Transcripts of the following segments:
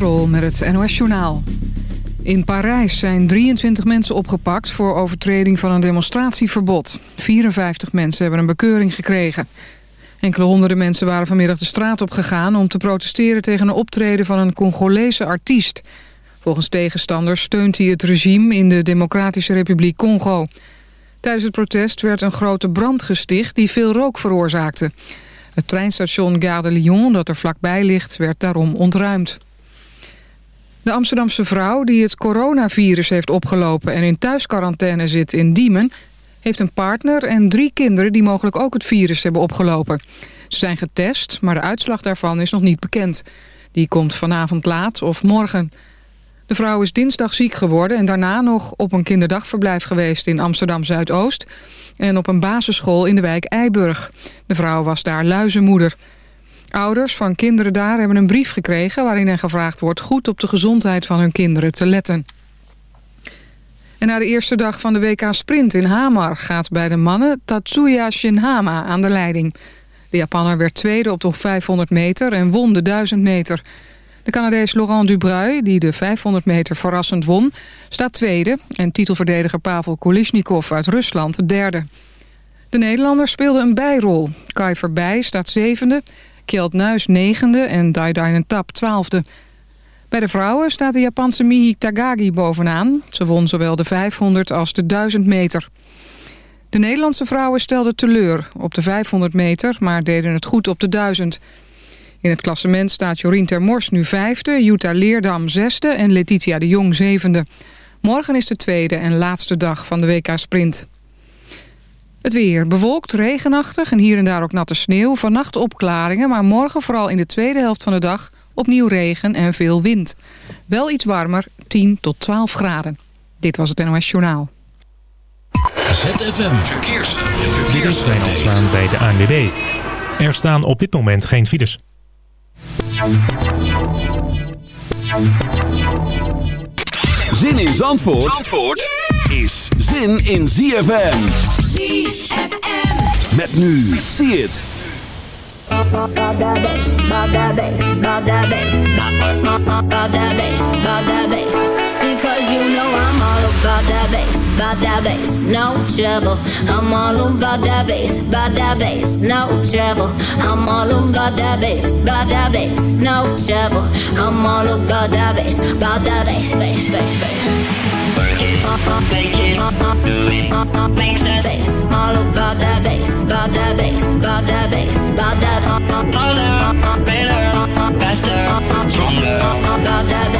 Met het NOS Journaal. In Parijs zijn 23 mensen opgepakt voor overtreding van een demonstratieverbod. 54 mensen hebben een bekeuring gekregen. Enkele honderden mensen waren vanmiddag de straat op gegaan... om te protesteren tegen een optreden van een Congolese artiest. Volgens tegenstanders steunt hij het regime in de Democratische Republiek Congo. Tijdens het protest werd een grote brand gesticht die veel rook veroorzaakte. Het treinstation Gare de Lyon, dat er vlakbij ligt, werd daarom ontruimd. De Amsterdamse vrouw die het coronavirus heeft opgelopen... en in thuisquarantaine zit in Diemen... heeft een partner en drie kinderen die mogelijk ook het virus hebben opgelopen. Ze zijn getest, maar de uitslag daarvan is nog niet bekend. Die komt vanavond laat of morgen. De vrouw is dinsdag ziek geworden en daarna nog op een kinderdagverblijf geweest in Amsterdam-Zuidoost... en op een basisschool in de wijk Eiburg. De vrouw was daar luizenmoeder. Ouders van kinderen daar hebben een brief gekregen... waarin hen gevraagd wordt goed op de gezondheid van hun kinderen te letten. En na de eerste dag van de WK Sprint in Hamar... gaat bij de mannen Tatsuya Shinhama aan de leiding. De Japanner werd tweede op de 500 meter en won de 1000 meter... De Canadees Laurent Dubreuil, die de 500 meter verrassend won, staat tweede... en titelverdediger Pavel Kolishnikov uit Rusland derde. De Nederlanders speelden een bijrol. Kai Verbij staat zevende, Kjeld Nuis negende en Daidainen Tap twaalfde. Bij de vrouwen staat de Japanse Mihi Tagagi bovenaan. Ze won zowel de 500 als de 1000 meter. De Nederlandse vrouwen stelden teleur op de 500 meter... maar deden het goed op de 1000 in het klassement staat Jorien Termors nu vijfde, Jutta Leerdam zesde en Letitia de Jong zevende. Morgen is de tweede en laatste dag van de WK-sprint. Het weer bewolkt, regenachtig en hier en daar ook natte sneeuw. Vannacht opklaringen, maar morgen vooral in de tweede helft van de dag... opnieuw regen en veel wind. Wel iets warmer, 10 tot 12 graden. Dit was het NOS Journaal. ZFM Verkeers. Verkeers. bij de ANWB. Er staan op dit moment geen files. Zin in Zandvoort, Zandvoort is zin in ZFM. ZFM. Met nu, zie het. Because you know I'm all about that bass, about that bass, no trouble. I'm all about that bass, about that bass, no trouble. I'm all about that bass, about that bass, no trouble. I'm all about that bass, about that bass, bass, bass, bass. All about that bass, about that bass, about that bass, about that. Uh, uh, Harder, better, faster, stronger. About that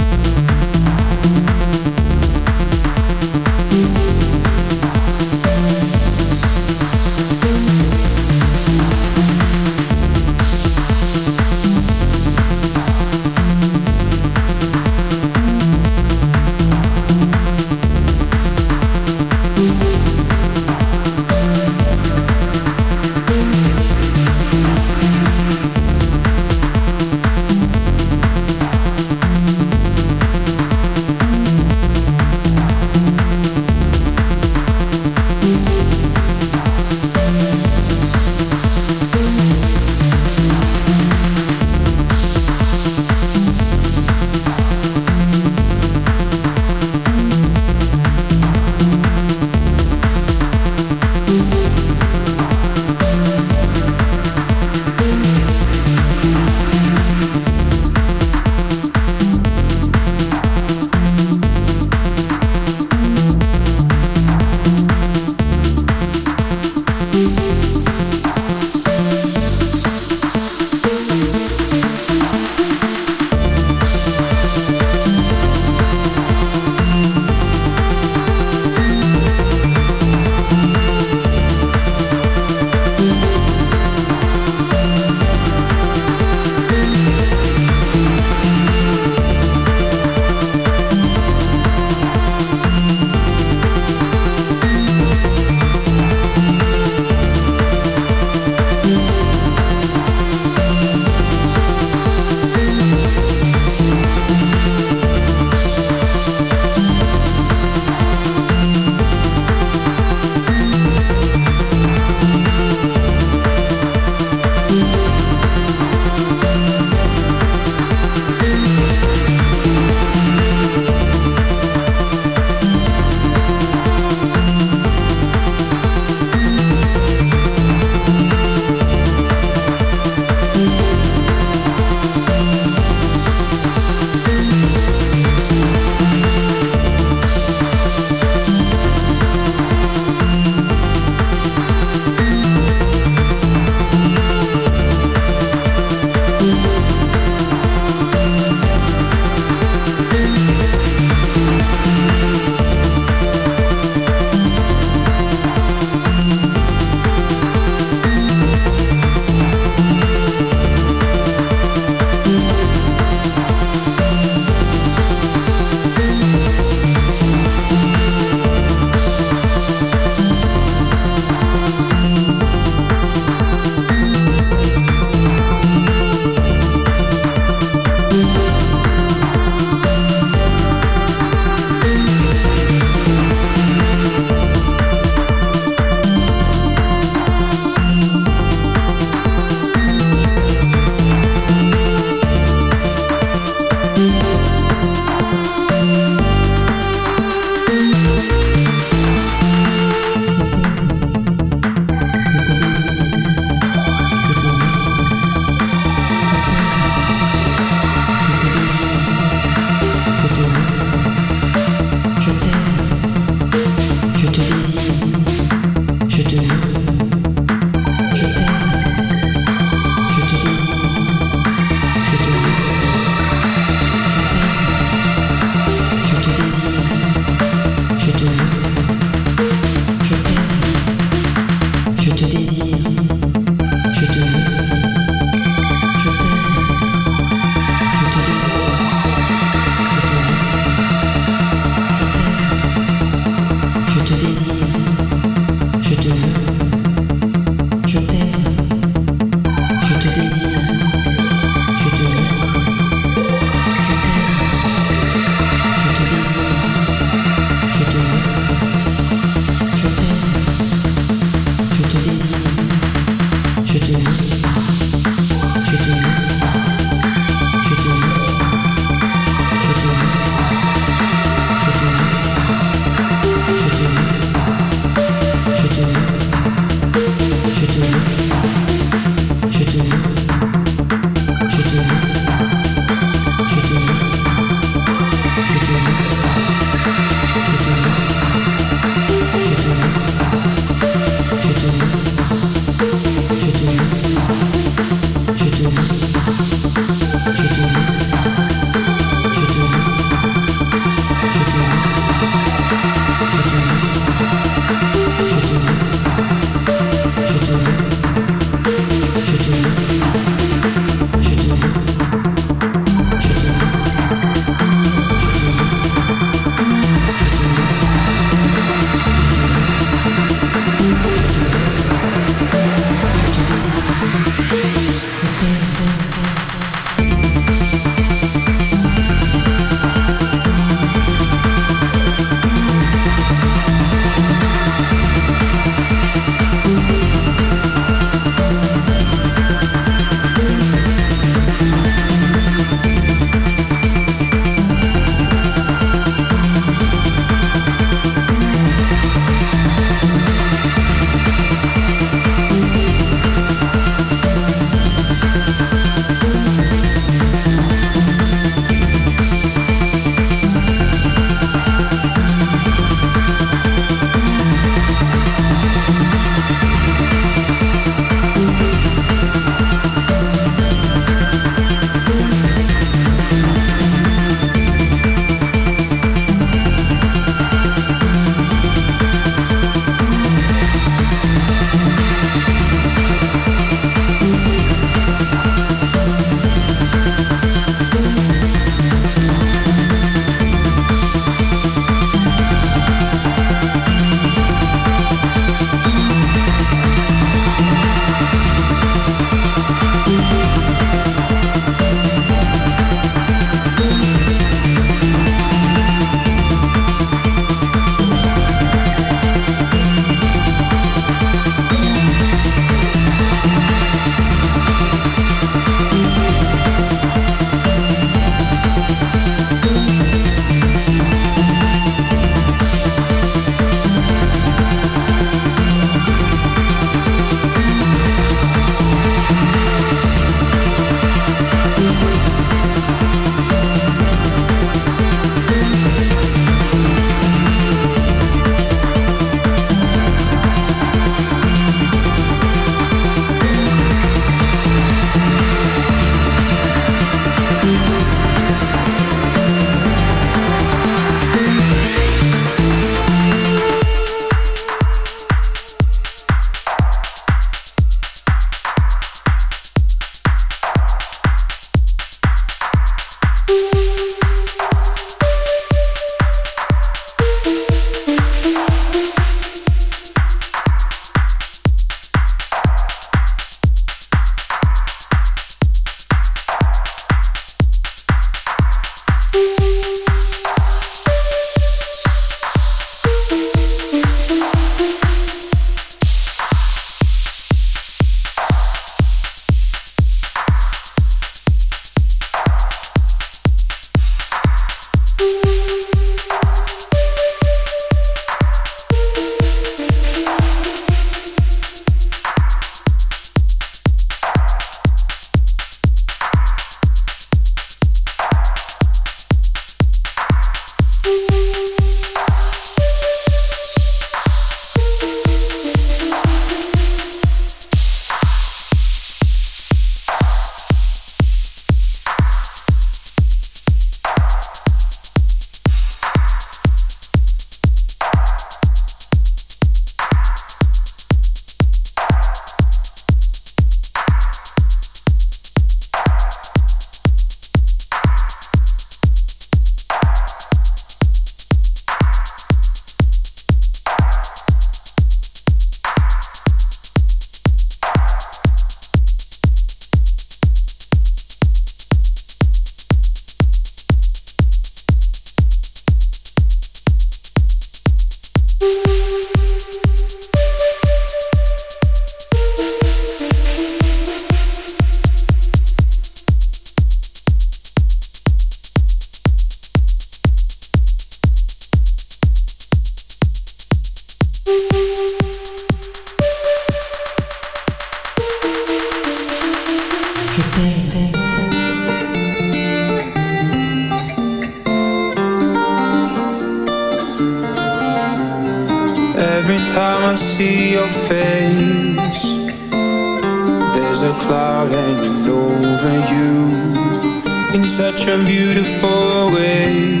smiling over you in such a beautiful way.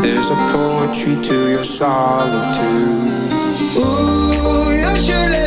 There's a poetry to your solitude. Ooh, you should.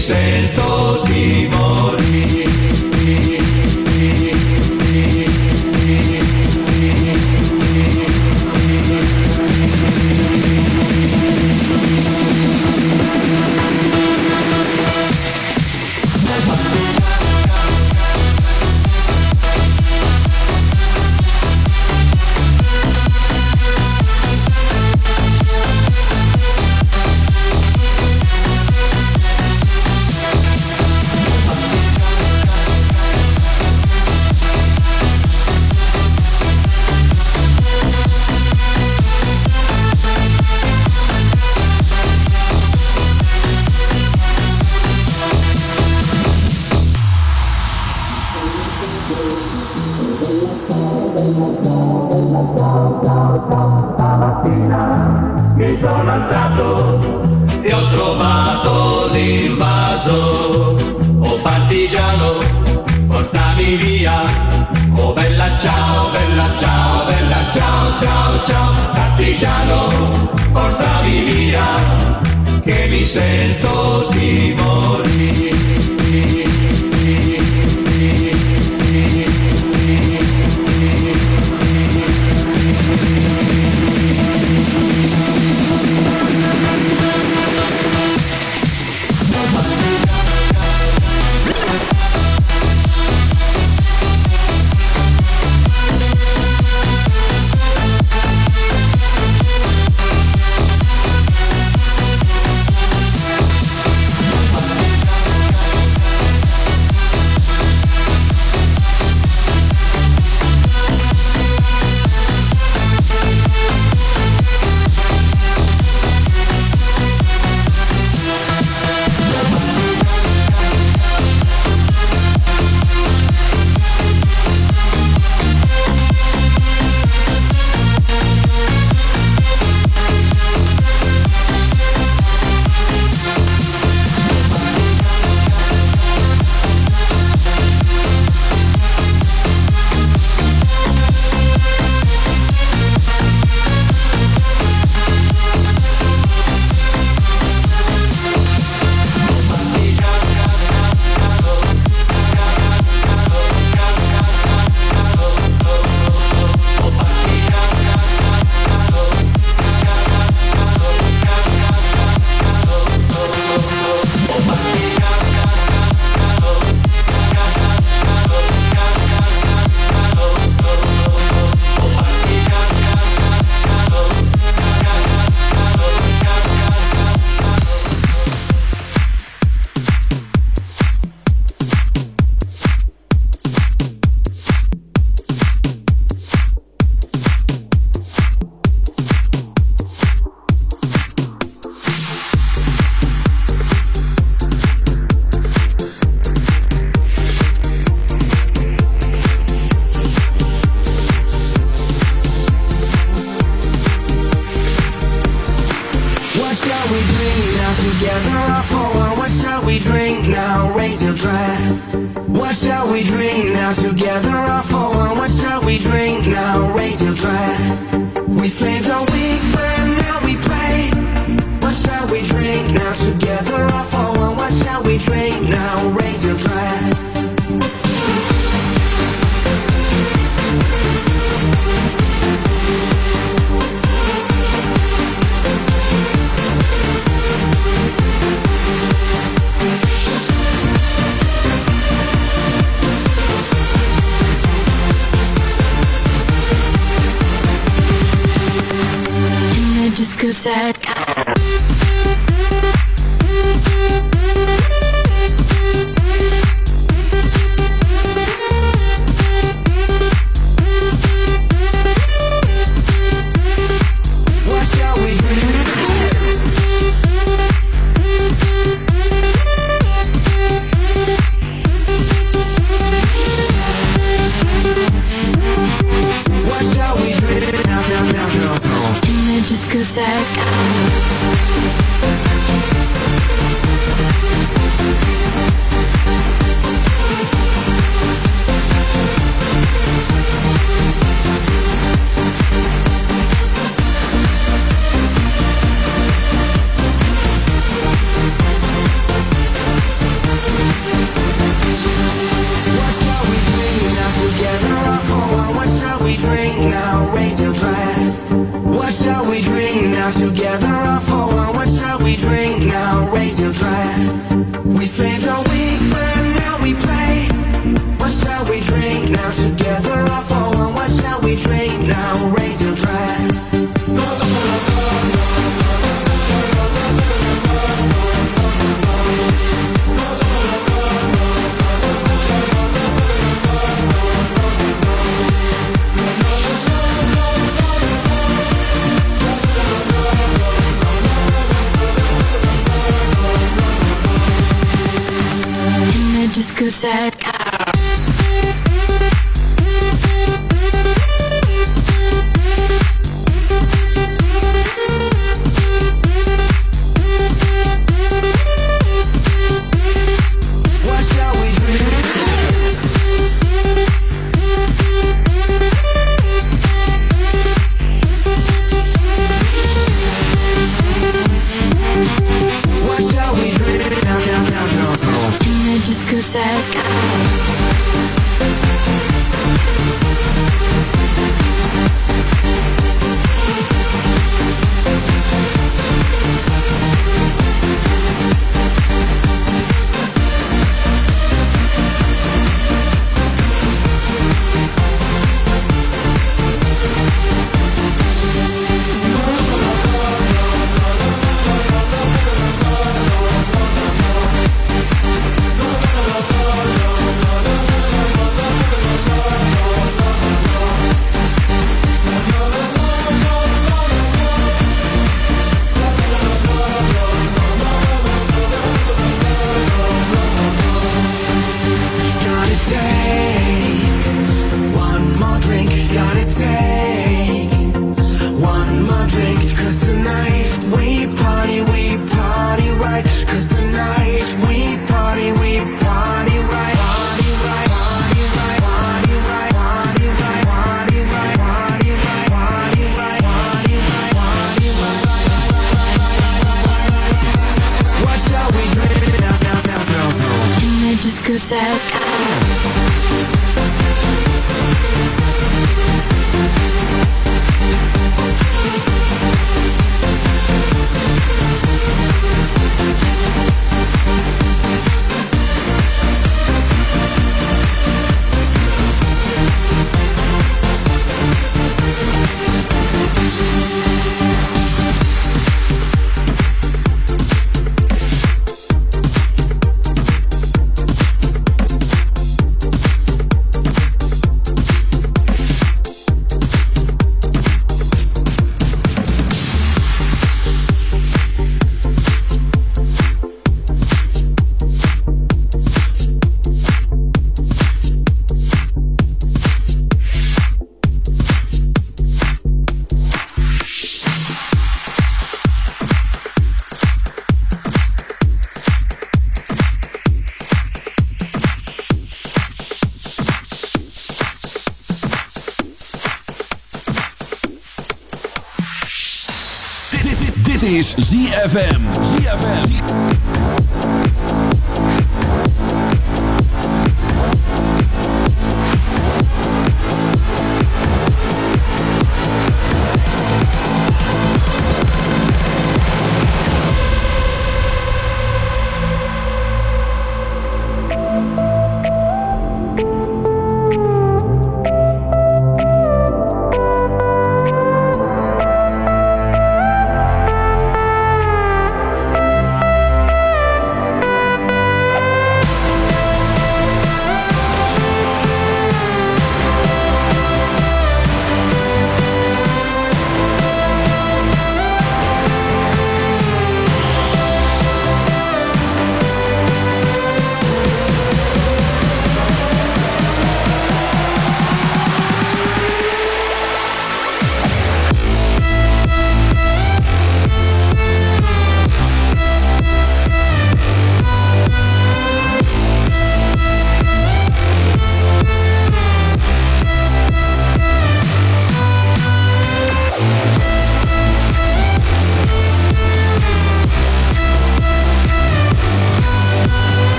scelto di morire. don't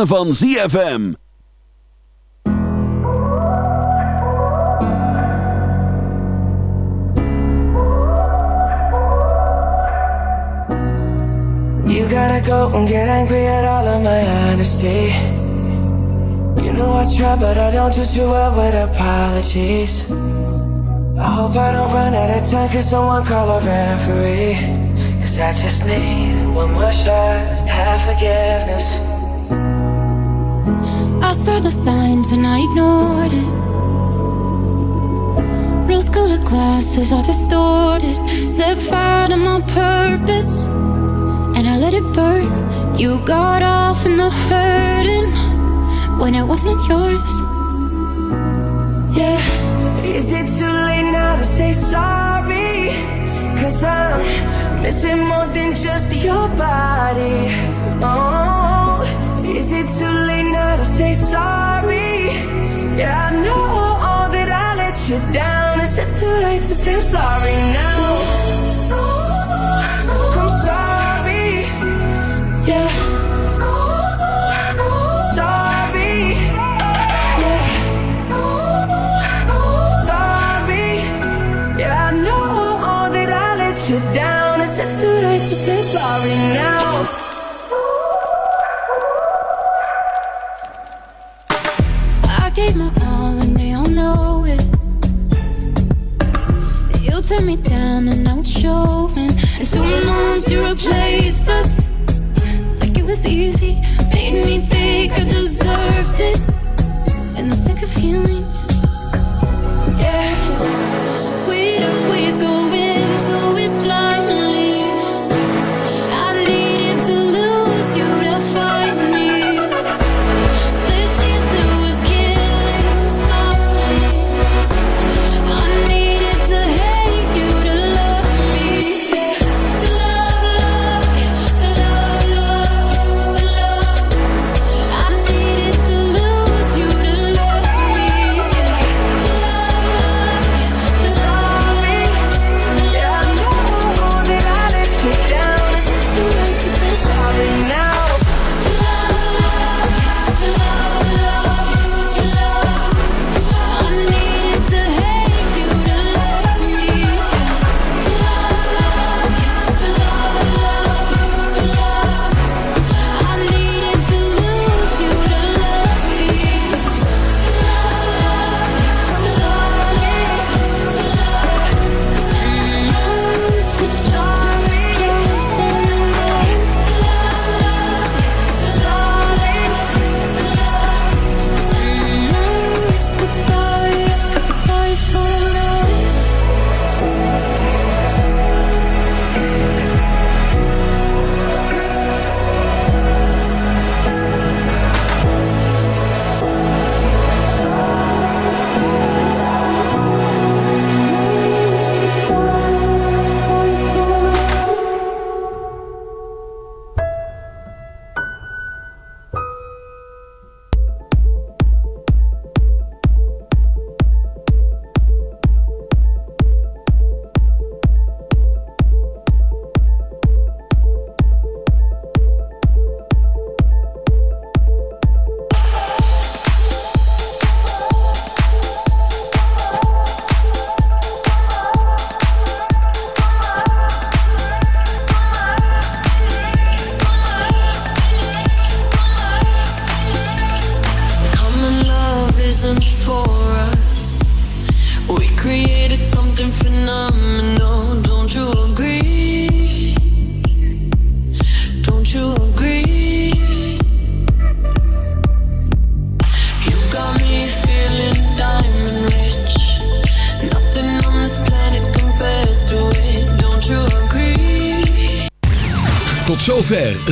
ritme van ZFM. You gotta go and get angry at all of my honesty. You know I try, but I don't do too well with apologies. I hope I don't run out of time, cause someone call a referee. Cause I just need one more shot, have forgiveness. I saw the signs and I ignored it. Rose colored glasses are distorted. Set fire to my purpose and I let it burn. You got off in the hurting when it wasn't yours. Yeah. Is it too late now to say sorry? Cause I'm missing more than just your body. Oh. Is it too late now to say sorry? Yeah, I know all that I let you down. Is it too late to say I'm sorry now? to replace us. Like it was easy, made me think I deserved it.